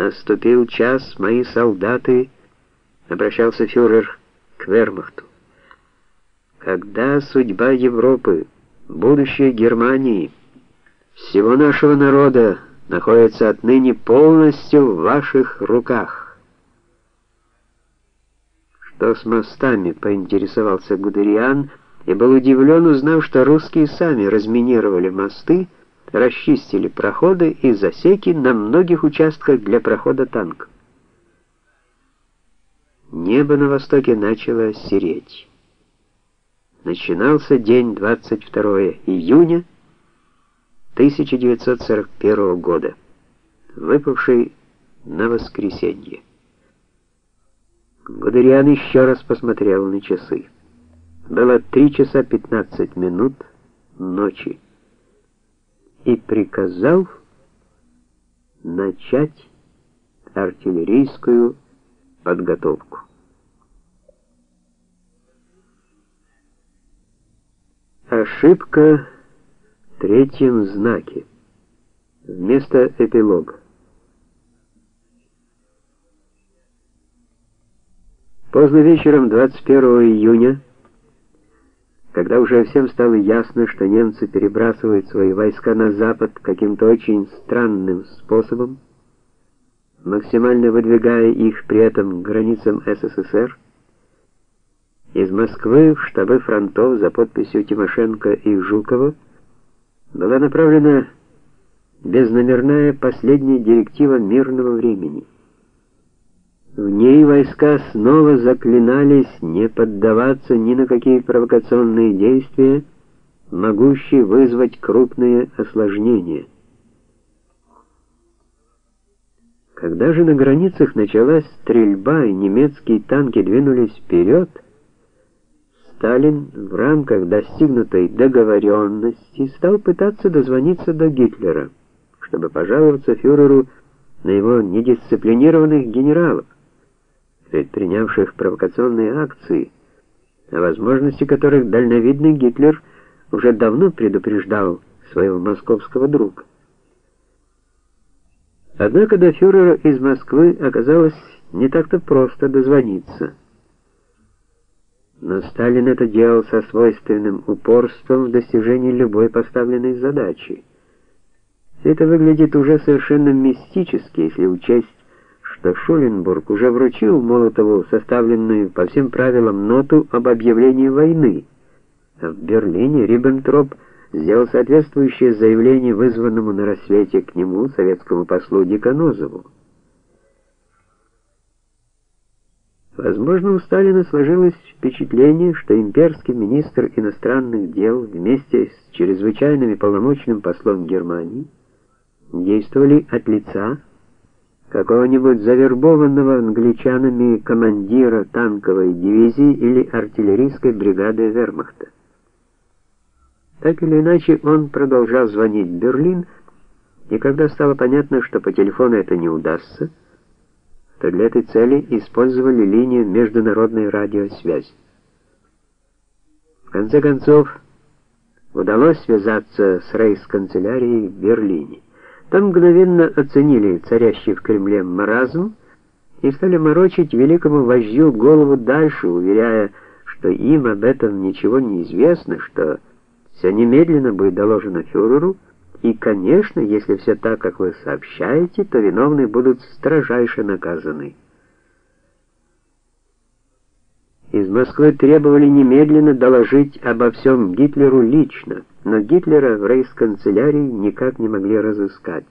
Наступил час, мои солдаты, обращался фюрер к Вермахту. Когда судьба Европы, будущее Германии, всего нашего народа находится отныне полностью в ваших руках. Что с мостами, поинтересовался Гудериан и был удивлен, узнав, что русские сами разминировали мосты, расчистили проходы и засеки на многих участках для прохода танков. Небо на востоке начало сереть. Начинался день 22 июня 1941 года, выпавший на воскресенье. Гудериан еще раз посмотрел на часы. Было 3 часа 15 минут ночи и приказал начать артиллерийскую подготовку. Ошибка в третьем знаке. Вместо эпилога. Поздно вечером 21 июня когда уже всем стало ясно, что немцы перебрасывают свои войска на запад каким-то очень странным способом, максимально выдвигая их при этом к границам СССР, из Москвы в штабы фронтов за подписью Тимошенко и Жукова была направлена безномерная последняя директива мирного времени. В ней войска снова заклинались не поддаваться ни на какие провокационные действия, могущие вызвать крупные осложнения. Когда же на границах началась стрельба и немецкие танки двинулись вперед, Сталин в рамках достигнутой договоренности стал пытаться дозвониться до Гитлера, чтобы пожаловаться фюреру на его недисциплинированных генералов предпринявших провокационные акции, о возможности которых дальновидный Гитлер уже давно предупреждал своего московского друга. Однако до фюрера из Москвы оказалось не так-то просто дозвониться. Но Сталин это делал со свойственным упорством в достижении любой поставленной задачи. Все это выглядит уже совершенно мистически, если учесть, что Шуленбург уже вручил Молотову составленную по всем правилам ноту об объявлении войны. В Берлине Риббентроп сделал соответствующее заявление вызванному на рассвете к нему советскому послу Деканозову. Возможно, у Сталина сложилось впечатление, что имперский министр иностранных дел вместе с чрезвычайным и полномочным послом Германии действовали от лица какого-нибудь завербованного англичанами командира танковой дивизии или артиллерийской бригады Вермахта. Так или иначе, он продолжал звонить в Берлин, и когда стало понятно, что по телефону это не удастся, то для этой цели использовали линию международной радиосвязи. В конце концов, удалось связаться с рейс-канцелярией в Берлине. Там мгновенно оценили царящий в Кремле маразм и стали морочить великому вождю голову дальше, уверяя, что им об этом ничего не известно, что все немедленно будет доложено фюреру, и, конечно, если все так, как вы сообщаете, то виновные будут строжайше наказаны. Из Москвы требовали немедленно доложить обо всем Гитлеру лично но Гитлера в рейхсканцелярии никак не могли разыскать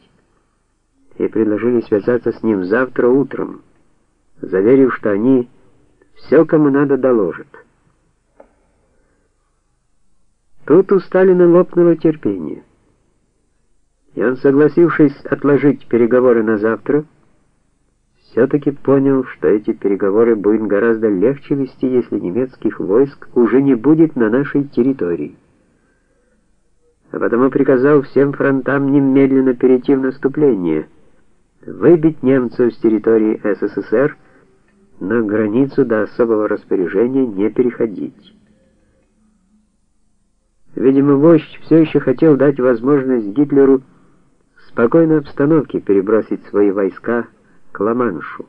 и предложили связаться с ним завтра утром, заверив, что они все, кому надо, доложат. Тут у Сталина лопнуло терпение. И он, согласившись отложить переговоры на завтра, все-таки понял, что эти переговоры будет гораздо легче вести, если немецких войск уже не будет на нашей территории а потому приказал всем фронтам немедленно перейти в наступление, выбить немцев с территории СССР, на границу до особого распоряжения не переходить. Видимо, вождь все еще хотел дать возможность Гитлеру в спокойной обстановке перебросить свои войска к Ла-Маншу.